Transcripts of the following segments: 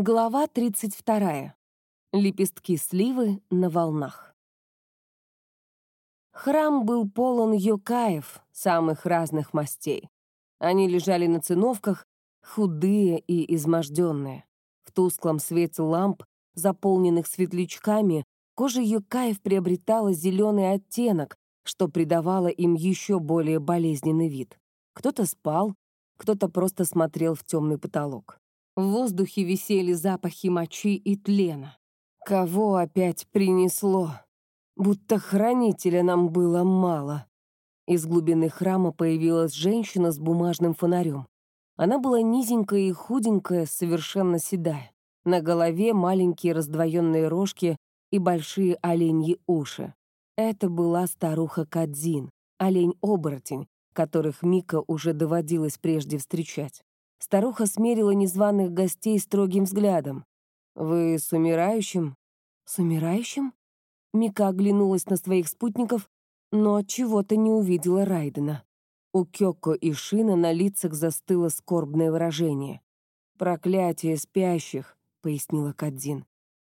Глава 32. Лепестки сливы на волнах. Храм был полон юкаев самых разных мастей. Они лежали на циновках, худые и изможденные. В тусклом свете ламп, заполненных светлячками, кожа юкаев приобретала зеленый оттенок, что придавало им еще более болезненный вид. Кто-то спал, кто-то просто смотрел в темный потолок. В воздухе висели запахи мочи и тлена. Кого опять принесло? Будто хранителя нам было мало. Из глубины храма появилась женщина с бумажным фонарем. Она была низенькая и худенькая, совершенно седая. На голове маленькие раздвоенные рожки и большие оленьи уши. Это была старуха Кадзин, олень-оборотень, которых Мика уже доводилось прежде встречать. Старуха смерила незваных гостей строгим взглядом. «Вы с умирающим?» «С умирающим?» Мика оглянулась на своих спутников, но чего-то не увидела Райдена. У Кёко и Шина на лицах застыло скорбное выражение. «Проклятие спящих», — пояснила Кадзин.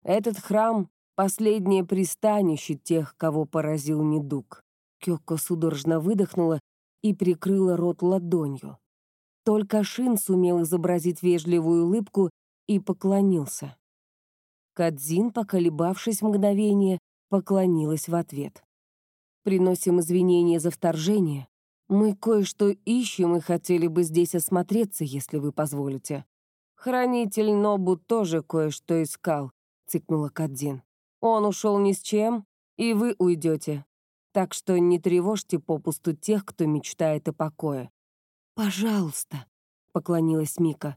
«Этот храм — последнее пристанище тех, кого поразил недуг». Кёко судорожно выдохнула и прикрыла рот ладонью. Только Шин сумел изобразить вежливую улыбку и поклонился. Кадзин, поколебавшись мгновение, поклонилась в ответ. «Приносим извинения за вторжение. Мы кое-что ищем и хотели бы здесь осмотреться, если вы позволите». «Хранитель Нобу тоже кое-что искал», — цикнула Кадзин. «Он ушел ни с чем, и вы уйдете. Так что не тревожьте попусту тех, кто мечтает о покое. «Пожалуйста», — поклонилась Мика.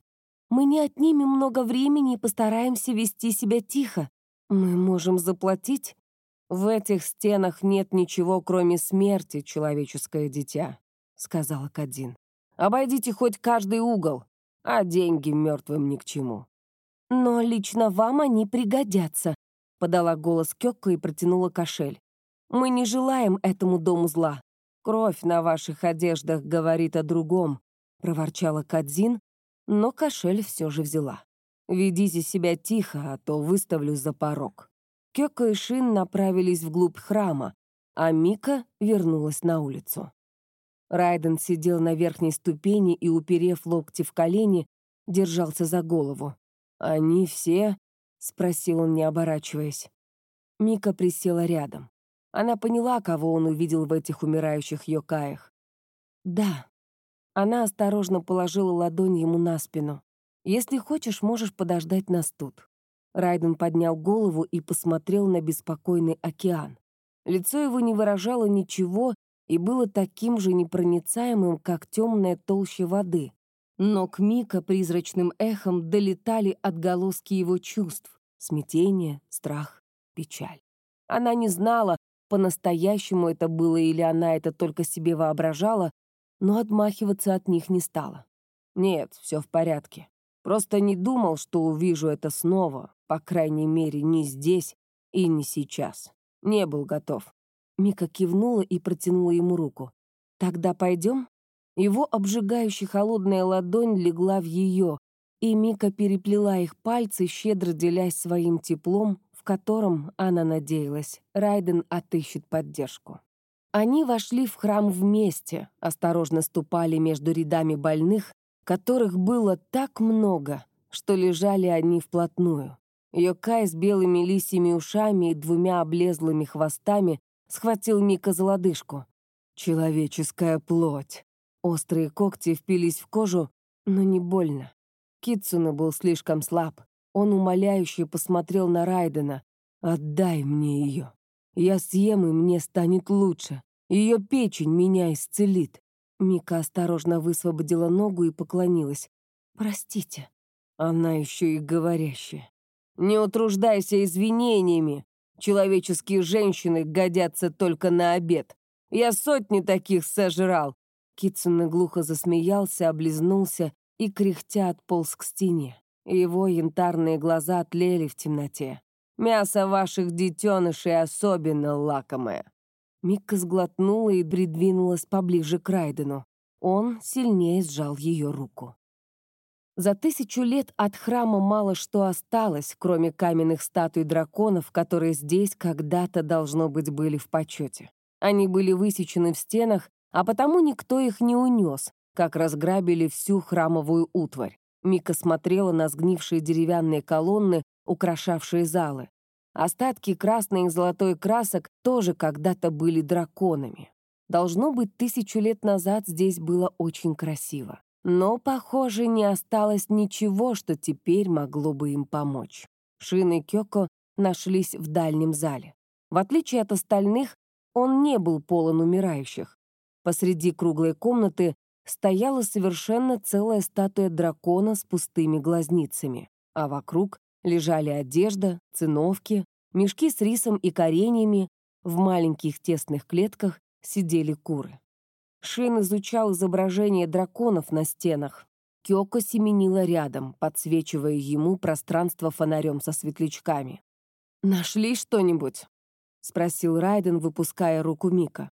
«Мы не отнимем много времени и постараемся вести себя тихо. Мы можем заплатить?» «В этих стенах нет ничего, кроме смерти, человеческое дитя», — сказала Кадин. «Обойдите хоть каждый угол, а деньги мертвым ни к чему». «Но лично вам они пригодятся», — подала голос Кёкко и протянула кошель. «Мы не желаем этому дому зла. «Кровь на ваших одеждах говорит о другом», — проворчала Кадзин, но кошель все же взяла. «Ведите себя тихо, а то выставлю за порог». Кёко и Шин направились вглубь храма, а Мика вернулась на улицу. Райден сидел на верхней ступени и, уперев локти в колени, держался за голову. «Они все?» — спросил он, не оборачиваясь. Мика присела рядом. Она поняла, кого он увидел в этих умирающих йокаях. «Да». Она осторожно положила ладонь ему на спину. «Если хочешь, можешь подождать нас тут». Райден поднял голову и посмотрел на беспокойный океан. Лицо его не выражало ничего и было таким же непроницаемым, как темная толща воды. Но к Мика призрачным эхом долетали отголоски его чувств — смятение, страх, печаль. Она не знала, по-настоящему это было или она это только себе воображала, но отмахиваться от них не стала. Нет, все в порядке. Просто не думал, что увижу это снова, по крайней мере, не здесь и не сейчас. Не был готов. Мика кивнула и протянула ему руку. «Тогда пойдем?» Его обжигающая холодная ладонь легла в ее, и Мика переплела их пальцы, щедро делясь своим теплом, котором, она надеялась, Райден отыщет поддержку. Они вошли в храм вместе, осторожно ступали между рядами больных, которых было так много, что лежали они вплотную. Йокай с белыми лисьими ушами и двумя облезлыми хвостами схватил Мика за лодыжку. Человеческая плоть. Острые когти впились в кожу, но не больно. Китсуна был слишком слаб. Он умоляюще посмотрел на Райдена. «Отдай мне ее. Я съем, и мне станет лучше. Ее печень меня исцелит». Мика осторожно высвободила ногу и поклонилась. «Простите». Она еще и говорящая. «Не утруждайся извинениями. Человеческие женщины годятся только на обед. Я сотни таких сожрал». Китсуна глухо засмеялся, облизнулся и, кряхтя, отполз к стене. Его янтарные глаза тлели в темноте. «Мясо ваших детенышей особенно лакомое». Микка сглотнула и придвинулась поближе к Райдену. Он сильнее сжал ее руку. За тысячу лет от храма мало что осталось, кроме каменных статуй драконов, которые здесь когда-то, должно быть, были в почете. Они были высечены в стенах, а потому никто их не унес, как разграбили всю храмовую утварь. Мика смотрела на сгнившие деревянные колонны, украшавшие залы. Остатки красной и золотой красок тоже когда-то были драконами. Должно быть, тысячу лет назад здесь было очень красиво. Но, похоже, не осталось ничего, что теперь могло бы им помочь. Шин и Кёко нашлись в дальнем зале. В отличие от остальных, он не был полон умирающих. Посреди круглой комнаты стояла совершенно целая статуя дракона с пустыми глазницами, а вокруг лежали одежда, циновки, мешки с рисом и кореньями, в маленьких тесных клетках сидели куры. Шин изучал изображение драконов на стенах. Кёко семенила рядом, подсвечивая ему пространство фонарем со светлячками. «Нашли что-нибудь?» — спросил Райден, выпуская руку Мика.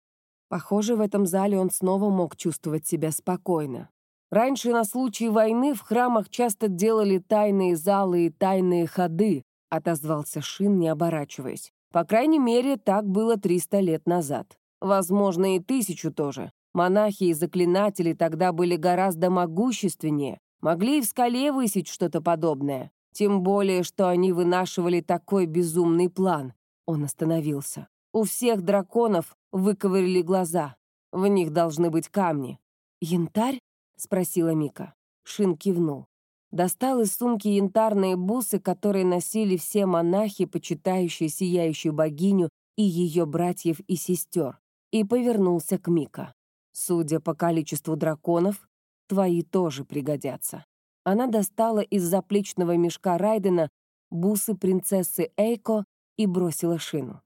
Похоже, в этом зале он снова мог чувствовать себя спокойно. Раньше на случай войны в храмах часто делали тайные залы и тайные ходы, отозвался Шин, не оборачиваясь. По крайней мере, так было 300 лет назад. Возможно, и тысячу тоже. Монахи и заклинатели тогда были гораздо могущественнее, могли и в скале высечь что-то подобное. Тем более, что они вынашивали такой безумный план. Он остановился. У всех драконов выковырили глаза. В них должны быть камни. «Янтарь?» — спросила Мика. Шин кивнул. Достал из сумки янтарные бусы, которые носили все монахи, почитающие сияющую богиню и ее братьев и сестер, и повернулся к Мика. Судя по количеству драконов, твои тоже пригодятся. Она достала из заплечного мешка Райдена бусы принцессы Эйко и бросила шину.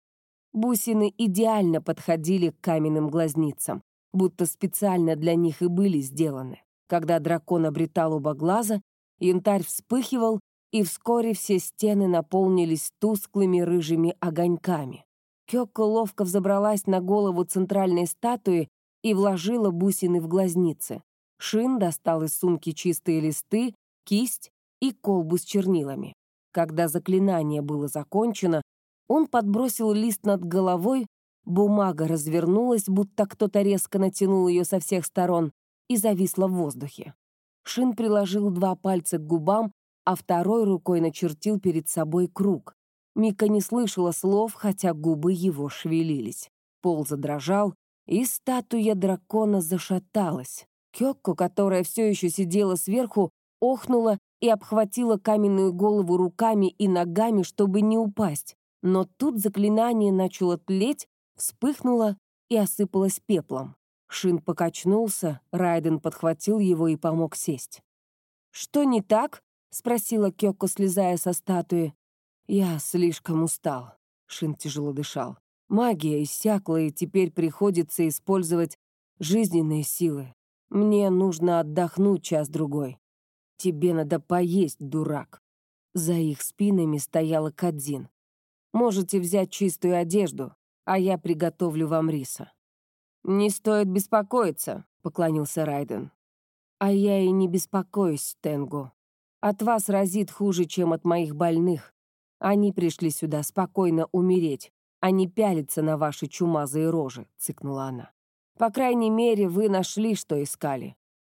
Бусины идеально подходили к каменным глазницам, будто специально для них и были сделаны. Когда дракон обретал оба глаза, янтарь вспыхивал, и вскоре все стены наполнились тусклыми рыжими огоньками. Кёкко ловко взобралась на голову центральной статуи и вложила бусины в глазницы. Шин достал из сумки чистые листы, кисть и колбу с чернилами. Когда заклинание было закончено, он подбросил лист над головой, бумага развернулась, будто кто-то резко натянул ее со всех сторон, и зависла в воздухе. Шин приложил два пальца к губам, а второй рукой начертил перед собой круг. Мика не слышала слов, хотя губы его шевелились. Пол задрожал, и статуя дракона зашаталась. Кёкко, которая все еще сидела сверху, охнула и обхватила каменную голову руками и ногами, чтобы не упасть. Но тут заклинание начало тлеть, вспыхнуло и осыпалось пеплом. Шин покачнулся, Райден подхватил его и помог сесть. «Что не так?» — спросила Кёко, слезая со статуи. «Я слишком устал», — Шин тяжело дышал. Магия иссякла, и теперь приходится использовать жизненные силы. Мне нужно отдохнуть час-другой. Тебе надо поесть, дурак. За их спинами стояла Кадзин. Можете взять чистую одежду, а я приготовлю вам риса. Не стоит беспокоиться, поклонился Райден. А я и не беспокоюсь, Тенгу. От вас разит хуже, чем от моих больных. Они пришли сюда спокойно умереть, а не пялиться на ваши чумазые рожи», — цыкнула она. «По крайней мере, вы нашли, что искали».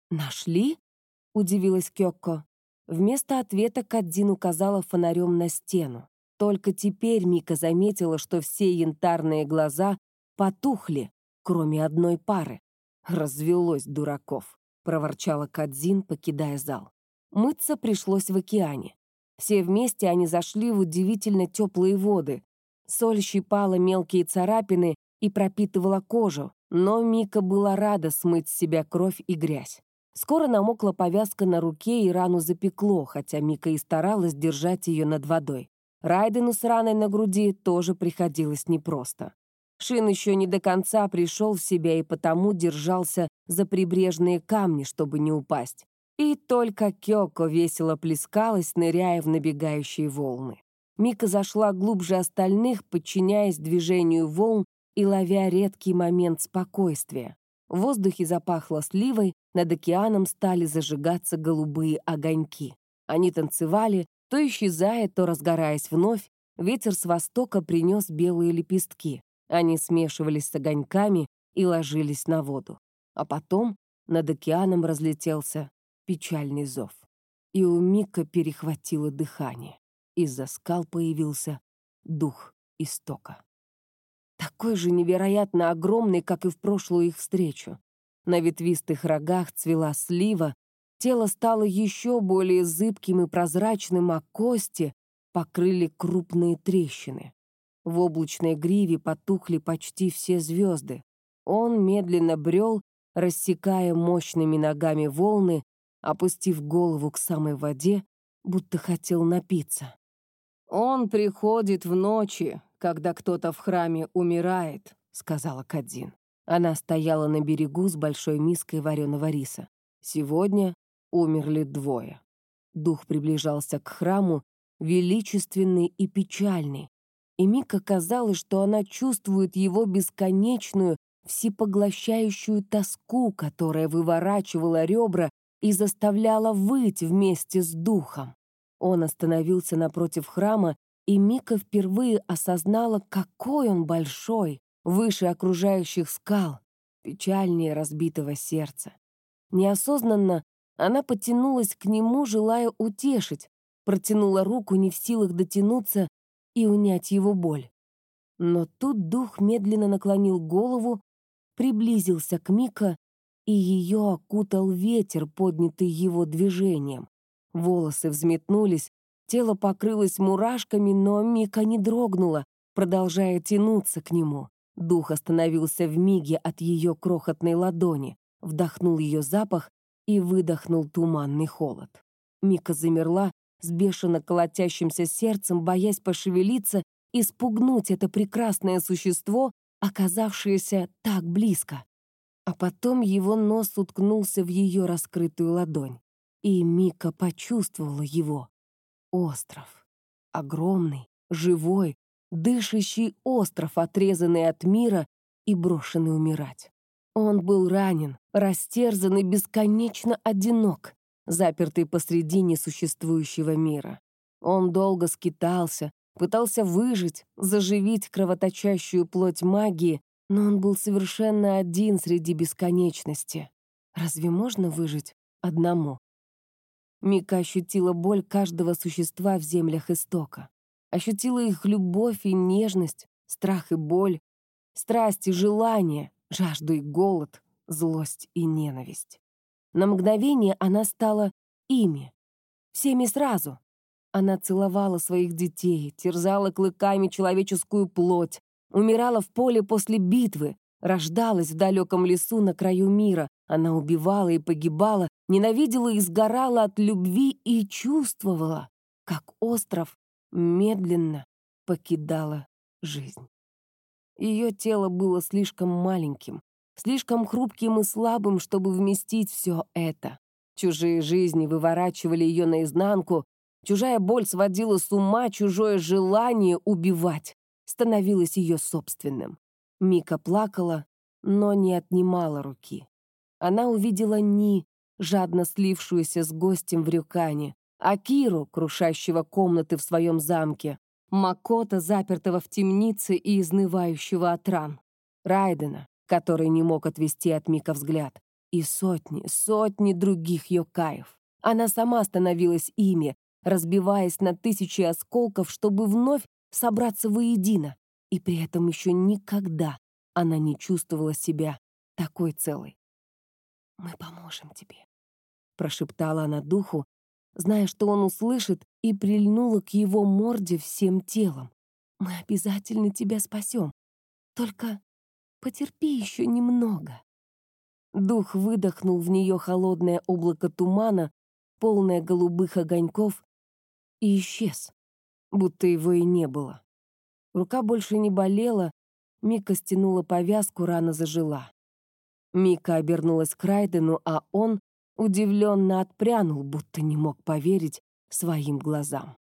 «Нашли?» — удивилась Кёкко. Вместо ответа Кадзин указала фонарем на стену. Только теперь Мика заметила, что все янтарные глаза потухли, кроме одной пары. «Развелось дураков», — проворчала Кадзин, покидая зал. Мыться пришлось в океане. Все вместе они зашли в удивительно теплые воды, Соль щипала мелкие царапины и пропитывала кожу, но Мика была рада смыть с себя кровь и грязь. Скоро намокла повязка на руке и рану запекло, хотя Мика и старалась держать ее над водой. Райдену с раной на груди тоже приходилось непросто. Шин еще не до конца пришел в себя и потому держался за прибрежные камни, чтобы не упасть. И только Кёко весело плескалась, ныряя в набегающие волны. Мика зашла глубже остальных, подчиняясь движению волн и ловя редкий момент спокойствия. В воздухе запахло сливой, над океаном стали зажигаться голубые огоньки. Они танцевали, то исчезая, то разгораясь вновь, ветер с востока принес белые лепестки. Они смешивались с огоньками и ложились на воду. А потом над океаном разлетелся печальный зов. И у Мика перехватило дыхание. Из-за скал появился дух истока. Такой же невероятно огромный, как и в прошлую их встречу. На ветвистых рогах цвела слива, тело стало еще более зыбким и прозрачным, а кости покрыли крупные трещины. В облачной гриве потухли почти все звезды. Он медленно брел, рассекая мощными ногами волны, опустив голову к самой воде, будто хотел напиться. «Он приходит в ночи, когда кто-то в храме умирает», — сказала Кадзин. Она стояла на берегу с большой миской вареного риса. Сегодня умерли двое. Дух приближался к храму, величественный и печальный. И Мика казалось, что она чувствует его бесконечную, всепоглощающую тоску, которая выворачивала ребра и заставляла выть вместе с духом. Он остановился напротив храма, и Мика впервые осознала, какой он большой, выше окружающих скал, печальнее разбитого сердца. Неосознанно она потянулась к нему, желая утешить, протянула руку, не в силах дотянуться и унять его боль. Но тут дух медленно наклонил голову, приблизился к Мика, и ее окутал ветер, поднятый его движением. Волосы взметнулись, тело покрылось мурашками, но Мика не дрогнула, продолжая тянуться к нему. Дух остановился в миге от ее крохотной ладони, вдохнул ее запах и выдохнул туманный холод. Мика замерла с бешено колотящимся сердцем, боясь пошевелиться и спугнуть это прекрасное существо, оказавшееся так близко. А потом его нос уткнулся в ее раскрытую ладонь, и Мика почувствовала его. Остров. Огромный, живой, дышащий остров, отрезанный от мира и брошенный умирать. Он был ранен, растерзан и бесконечно одинок, запертый посреди несуществующего мира. Он долго скитался, пытался выжить, заживить кровоточащую плоть магии, но он был совершенно один среди бесконечности. Разве можно выжить одному? Мика ощутила боль каждого существа в землях истока. Ощутила их любовь и нежность, страх и боль, страсть и желание, жажду и голод, злость и ненависть. На мгновение она стала ими, всеми сразу. Она целовала своих детей, терзала клыками человеческую плоть, умирала в поле после битвы, рождалась в далеком лесу на краю мира. Она убивала и погибала, ненавидела и сгорала от любви и чувствовала, как остров медленно покидала жизнь. Ее тело было слишком маленьким, слишком хрупким и слабым, чтобы вместить все это. Чужие жизни выворачивали ее наизнанку, чужая боль сводила с ума, чужое желание убивать становилось ее собственным. Мика плакала, но не отнимала руки. Она увидела Ни, жадно слившуюся с гостем в Рюкане, Акиру, крушащего комнаты в своем замке, Макота, запертого в темнице и изнывающего от ран, Райдена, который не мог отвести от Мика взгляд, и сотни, сотни других йокаев. Она сама становилась ими, разбиваясь на тысячи осколков, чтобы вновь собраться воедино, и при этом еще никогда она не чувствовала себя такой целой. «Мы поможем тебе», — прошептала она духу, зная, что он услышит, и прильнула к его морде всем телом. «Мы обязательно тебя спасем. Только потерпи еще немного». Дух выдохнул в нее холодное облако тумана, полное голубых огоньков, и исчез, будто его и не было. Рука больше не болела, Мика стянула повязку, рана зажила. Мика обернулась к Райдену, а он удивленно отпрянул, будто не мог поверить своим глазам.